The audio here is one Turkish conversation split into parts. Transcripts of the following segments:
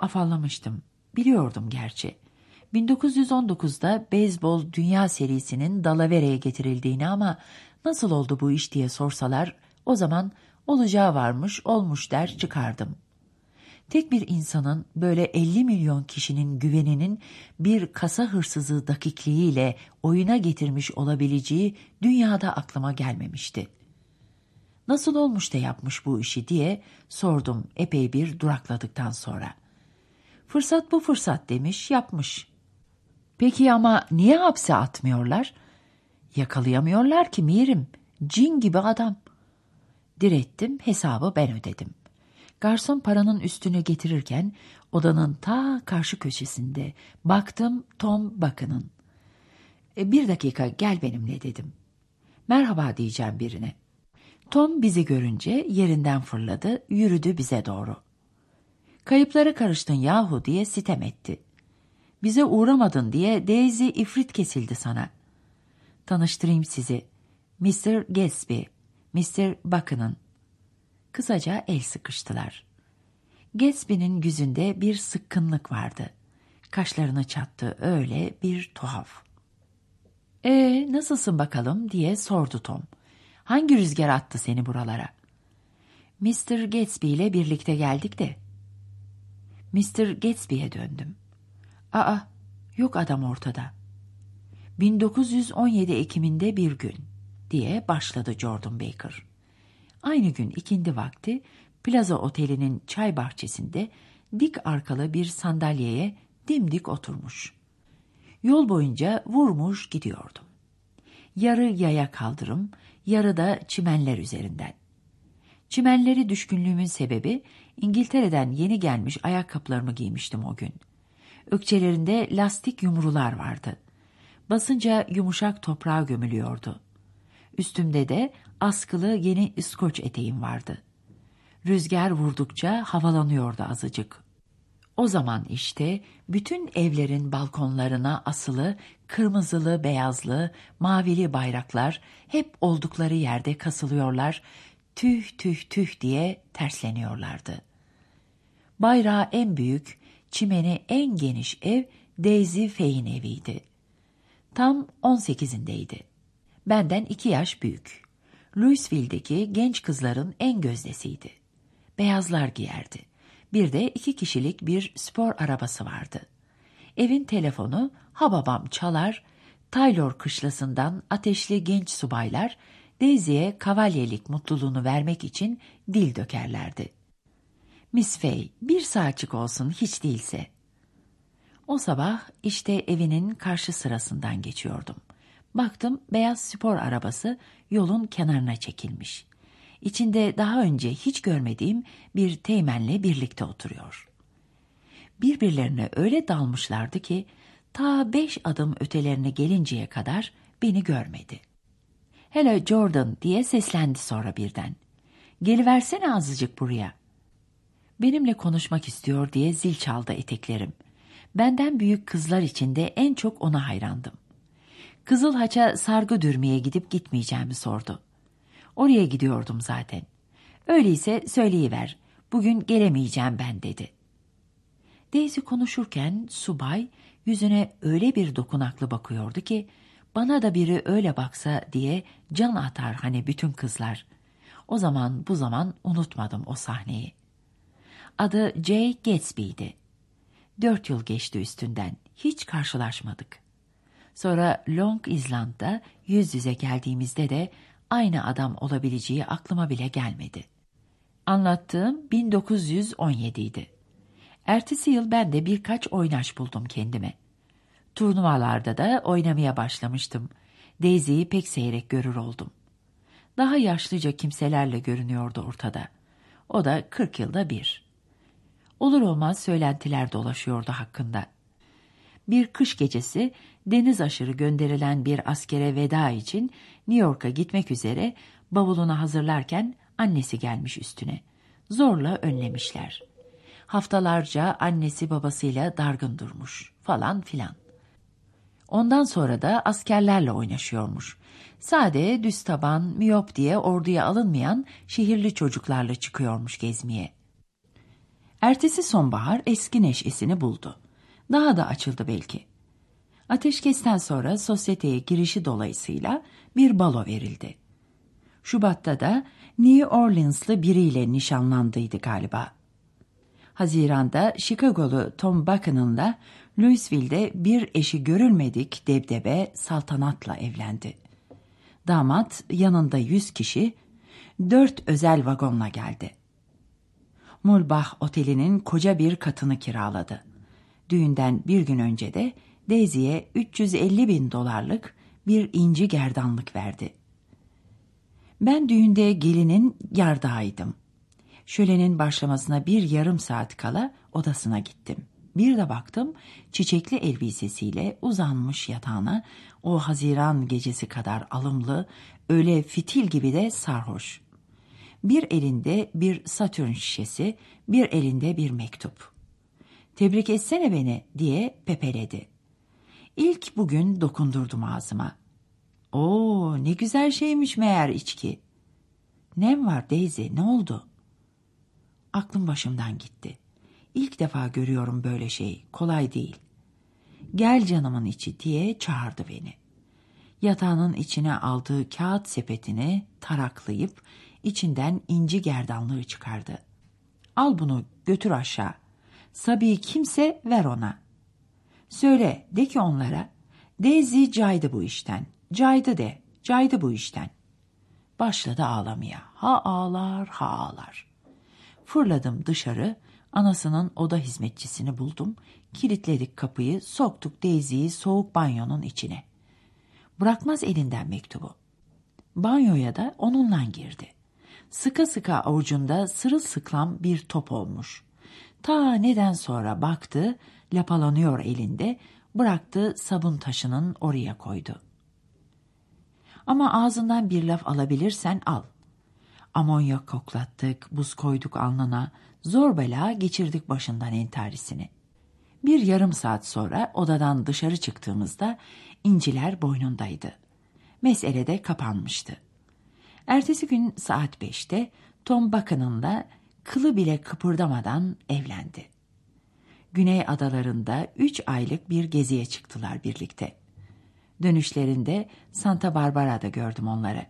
Afallamıştım. Biliyordum gerçi. 1919'da beyzbol dünya serisinin Dalavere'ye getirildiğini ama nasıl oldu bu iş diye sorsalar o zaman olacağı varmış olmuş der çıkardım. Tek bir insanın böyle 50 milyon kişinin güveninin bir kasa hırsızı dakikliğiyle oyuna getirmiş olabileceği dünyada aklıma gelmemişti. Nasıl olmuş da yapmış bu işi diye sordum epey bir durakladıktan sonra. Fırsat bu fırsat demiş yapmış. Peki ama niye hapse atmıyorlar? Yakalayamıyorlar ki Mirim. Cin gibi adam. Direttim hesabı ben ödedim. Garson paranın üstünü getirirken odanın ta karşı köşesinde baktım Tom Bakın'ın. E, bir dakika gel benimle dedim. Merhaba diyeceğim birine. Tom bizi görünce yerinden fırladı, yürüdü bize doğru. Kayıplara karıştın yahu diye sitem etti. Bize uğramadın diye Daisy ifrit kesildi sana. Tanıştırayım sizi. Mr. Gatsby, Mr. Buckingham. Kısaca el sıkıştılar. Gatsby'nin yüzünde bir sıkkınlık vardı. Kaşlarını çattı öyle bir tuhaf. E nasılsın bakalım diye sordu Tom. Hangi rüzgar attı seni buralara? Mr. Gatsby ile birlikte geldik de. Mr. Gatsby'ye döndüm. Aa, yok adam ortada. 1917 Ekim'inde bir gün diye başladı Jordan Baker. Aynı gün ikindi vakti Plaza Oteli'nin çay bahçesinde dik arkalı bir sandalyeye dimdik oturmuş. Yol boyunca vurmuş gidiyordum. Yarı yaya kaldırım, yarı da çimenler üzerinden. Çimenleri düşkünlüğümün sebebi İngiltere'den yeni gelmiş ayakkabılarımı giymiştim o gün. Ökçelerinde lastik yumrular vardı. Basınca yumuşak toprağa gömülüyordu. Üstümde de askılı yeni İskoç eteğim vardı. Rüzgar vurdukça havalanıyordu azıcık. O zaman işte bütün evlerin balkonlarına asılı kırmızılı, beyazlı, mavili bayraklar hep oldukları yerde kasılıyorlar, tüh tüh tüh diye tersleniyorlardı. Bayrağı en büyük, çimeni en geniş ev Daisy Fay'in eviydi. Tam 18'indeydi. Benden iki yaş büyük. Louisville'deki genç kızların en gözdesiydi. Beyazlar giyerdi. Bir de iki kişilik bir spor arabası vardı. Evin telefonu hababam çalar, Taylor kışlasından ateşli genç subaylar Daisy'ye kavalyelik mutluluğunu vermek için dil dökerlerdi. Miss Fay, bir saatçik olsun hiç değilse. O sabah işte evinin karşı sırasından geçiyordum. Baktım beyaz spor arabası yolun kenarına çekilmiş. İçinde daha önce hiç görmediğim bir teğmenle birlikte oturuyor. Birbirlerine öyle dalmışlardı ki ta beş adım ötelerine gelinceye kadar beni görmedi. Hello Jordan diye seslendi sonra birden. Geliversene azıcık buraya. Benimle konuşmak istiyor diye zil çaldı eteklerim. Benden büyük kızlar içinde en çok ona hayrandım. Kızıl Haç'a sargı dürmeye gidip gitmeyeceğimi sordu. Oraya gidiyordum zaten. Öyleyse söyleyiver, bugün gelemeyeceğim ben dedi. Daisy konuşurken subay yüzüne öyle bir dokunaklı bakıyordu ki, bana da biri öyle baksa diye can atar hani bütün kızlar. O zaman bu zaman unutmadım o sahneyi. Adı Jay Gatsby'di. Dört yıl geçti üstünden, hiç karşılaşmadık. Sonra Long Island'da yüz yüze geldiğimizde de aynı adam olabileceği aklıma bile gelmedi. Anlattığım 1917 idi. Ertesi yıl ben de birkaç oynaş buldum kendime. Turnuvalarda da oynamaya başlamıştım. Daisy'yi pek seyrek görür oldum. Daha yaşlıca kimselerle görünüyordu ortada. O da 40 yılda bir. Olur olmaz söylentiler dolaşıyordu hakkında. Bir kış gecesi deniz aşırı gönderilen bir askere veda için New York'a gitmek üzere bavulunu hazırlarken annesi gelmiş üstüne. Zorla önlemişler. Haftalarca annesi babasıyla dargın durmuş falan filan. Ondan sonra da askerlerle oynaşıyormuş. Sade, düz taban, miyop diye orduya alınmayan şehirli çocuklarla çıkıyormuş gezmeye. Ertesi sonbahar eski neşesini buldu. Daha da açıldı belki. Ateşkesten sonra sosyeteye girişi dolayısıyla bir balo verildi. Şubat'ta da New Orleans'lı biriyle nişanlandıydı galiba. Haziranda Chicago'lu Tom Buchanan'la Louisville'de bir eşi görülmedik debdebe saltanatla evlendi. Damat yanında yüz kişi dört özel vagonla geldi. Mulbach Oteli'nin koca bir katını kiraladı. Düğünden bir gün önce de Daisy'ye 350 bin dolarlık bir inci gerdanlık verdi. Ben düğünde gelinin yardağıydım. Şölenin başlamasına bir yarım saat kala odasına gittim. Bir de baktım çiçekli elbisesiyle uzanmış yatağına o haziran gecesi kadar alımlı, öyle fitil gibi de sarhoş. Bir elinde bir satürn şişesi, bir elinde bir mektup. Tebrik etsene beni diye pepeledi. İlk bugün dokundurdum ağzıma. Oo ne güzel şeymiş meğer içki. Nem var Daisy ne oldu? Aklım başımdan gitti. İlk defa görüyorum böyle şey. Kolay değil. Gel canımın içi diye çağırdı beni. Yatağının içine aldığı kağıt sepetini taraklayıp içinden inci gerdanlığı çıkardı. Al bunu götür aşağı. Sabi'yi kimse ver ona. Söyle de ki onlara Daisy caydı bu işten. Caydı de, caydı bu işten. Başladı ağlamaya. Ha ağlar, ha ağlar. Fırladım dışarı, anasının oda hizmetçisini buldum. Kilitledik kapıyı, soktuk Daisy'yi soğuk banyonun içine. Bırakmaz elinden mektubu. Banyoya da onunla girdi. Sıka sıka avucunda sırılsıklam bir top olmuş. Ta neden sonra baktı, lapalanıyor elinde, bıraktı sabun taşının oraya koydu. Ama ağzından bir laf alabilirsen al. Amonyak koklattık, buz koyduk alnına, zor bela geçirdik başından entarisini. Bir yarım saat sonra odadan dışarı çıktığımızda inciler boynundaydı. Mesele de kapanmıştı. Ertesi gün saat beşte Tom Buchanan'la kılı bile kıpırdamadan evlendi. Güney adalarında üç aylık bir geziye çıktılar birlikte. Dönüşlerinde Santa Barbara'da gördüm onları.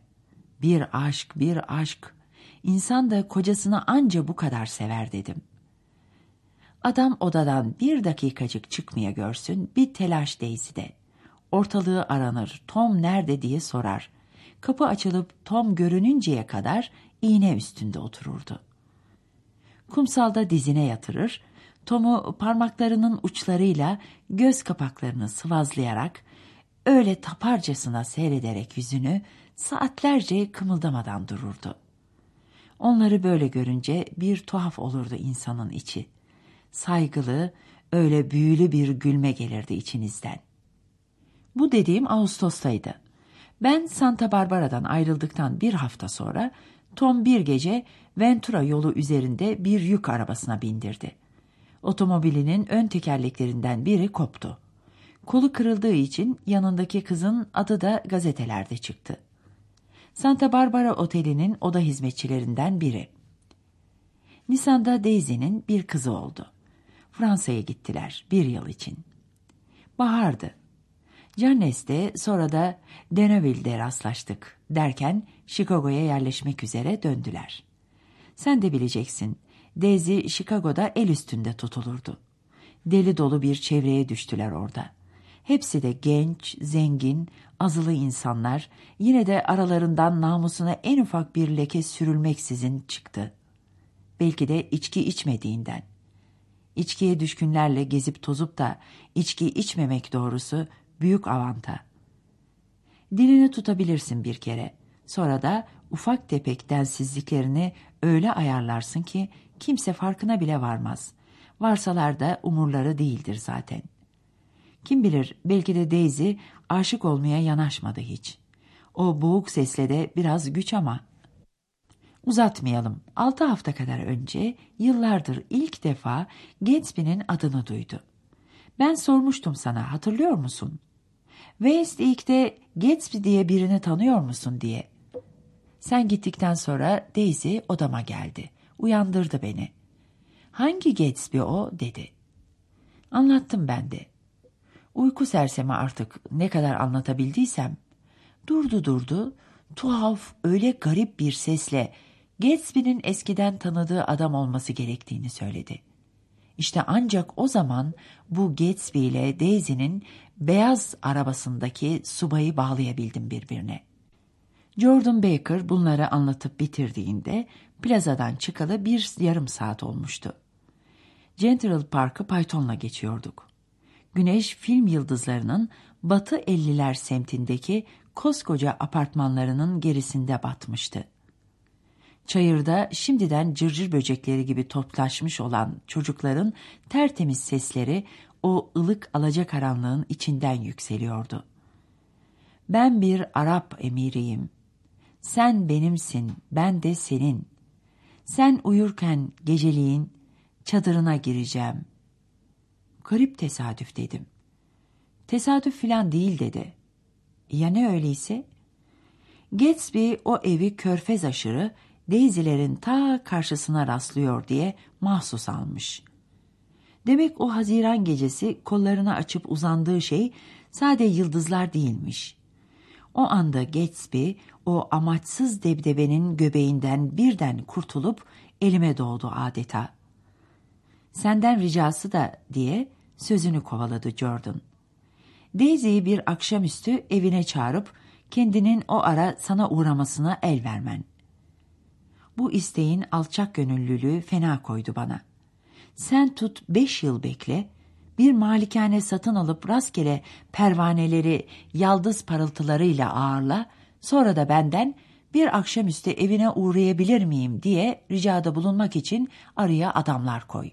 Bir aşk, bir aşk. İnsan da kocasını anca bu kadar sever dedim. Adam odadan bir dakikacık çıkmaya görsün bir telaş Daisy'de. Ortalığı aranır, Tom nerede diye sorar. Kapı açılıp Tom görününceye kadar iğne üstünde otururdu. Kumsalda dizine yatırır, Tom'u parmaklarının uçlarıyla göz kapaklarını sıvazlayarak, öyle taparcasına seyrederek yüzünü saatlerce kımıldamadan dururdu. Onları böyle görünce bir tuhaf olurdu insanın içi. Saygılı, öyle büyülü bir gülme gelirdi içinizden. Bu dediğim Ağustos'taydı. Ben Santa Barbara'dan ayrıldıktan bir hafta sonra Tom bir gece Ventura yolu üzerinde bir yük arabasına bindirdi. Otomobilinin ön tekerleklerinden biri koptu. Kolu kırıldığı için yanındaki kızın adı da gazetelerde çıktı. Santa Barbara Oteli'nin oda hizmetçilerinden biri. Nisan'da Daisy'nin bir kızı oldu. Fransa'ya gittiler bir yıl için. Bahardı. Cannes'te sonra da Deneville'de rastlaştık derken Chicago'ya yerleşmek üzere döndüler. Sen de bileceksin, Daisy Chicago'da el üstünde tutulurdu. Deli dolu bir çevreye düştüler orada. Hepsi de genç, zengin, azılı insanlar, yine de aralarından namusuna en ufak bir leke sürülmeksizin çıktı. Belki de içki içmediğinden. İçkiye düşkünlerle gezip tozup da içki içmemek doğrusu büyük avanta. Dilini tutabilirsin bir kere. Sonra da ufak tepek densizliklerini öyle ayarlarsın ki kimse farkına bile varmaz. Varsalar da umurları değildir zaten. Kim bilir belki de Daisy aşık olmaya yanaşmadı hiç. O boğuk sesle de biraz güç ama. Uzatmayalım. Altı hafta kadar önce yıllardır ilk defa Gatsby'nin adını duydu. Ben sormuştum sana hatırlıyor musun? West ilkte Gatsby diye birini tanıyor musun diye. Sen gittikten sonra Daisy odama geldi. Uyandırdı beni. Hangi Gatsby o dedi. Anlattım ben de. Uyku sersemi artık ne kadar anlatabildiysem. Durdu durdu, tuhaf öyle garip bir sesle Gatsby'nin eskiden tanıdığı adam olması gerektiğini söyledi. İşte ancak o zaman bu Gatsby ile Daisy'nin beyaz arabasındaki subayı bağlayabildim birbirine. Jordan Baker bunları anlatıp bitirdiğinde plazadan çıkalı bir yarım saat olmuştu. Central Park'ı Python'la geçiyorduk. Güneş film yıldızlarının Batı 50'ler semtindeki koskoca apartmanlarının gerisinde batmıştı. Çayırda şimdiden cırcır böcekleri gibi toplaşmış olan çocukların tertemiz sesleri o ılık alacakaranlığın içinden yükseliyordu. Ben bir Arap emiriyim. Sen benimsin, ben de senin. Sen uyurken geceliğin çadırına gireceğim. Garip tesadüf dedim. Tesadüf filan değil dedi. Ya ne öyleyse? Gatsby o evi körfez aşırı Daisy'lerin ta karşısına rastlıyor diye mahsus almış. Demek o haziran gecesi kollarını açıp uzandığı şey sade yıldızlar değilmiş. O anda Gatsby o amaçsız debdebenin göbeğinden birden kurtulup elime doğdu adeta. Senden ricası da diye sözünü kovaladı Jordan. Daisy'yi bir akşamüstü evine çağırıp kendinin o ara sana uğramasına el vermen. Bu isteğin alçak gönüllülüğü fena koydu bana. Sen tut beş yıl bekle, bir malikane satın alıp rastgele pervaneleri yaldız parıltılarıyla ağırla, sonra da benden bir akşamüstü evine uğrayabilir miyim diye ricada bulunmak için araya adamlar koy.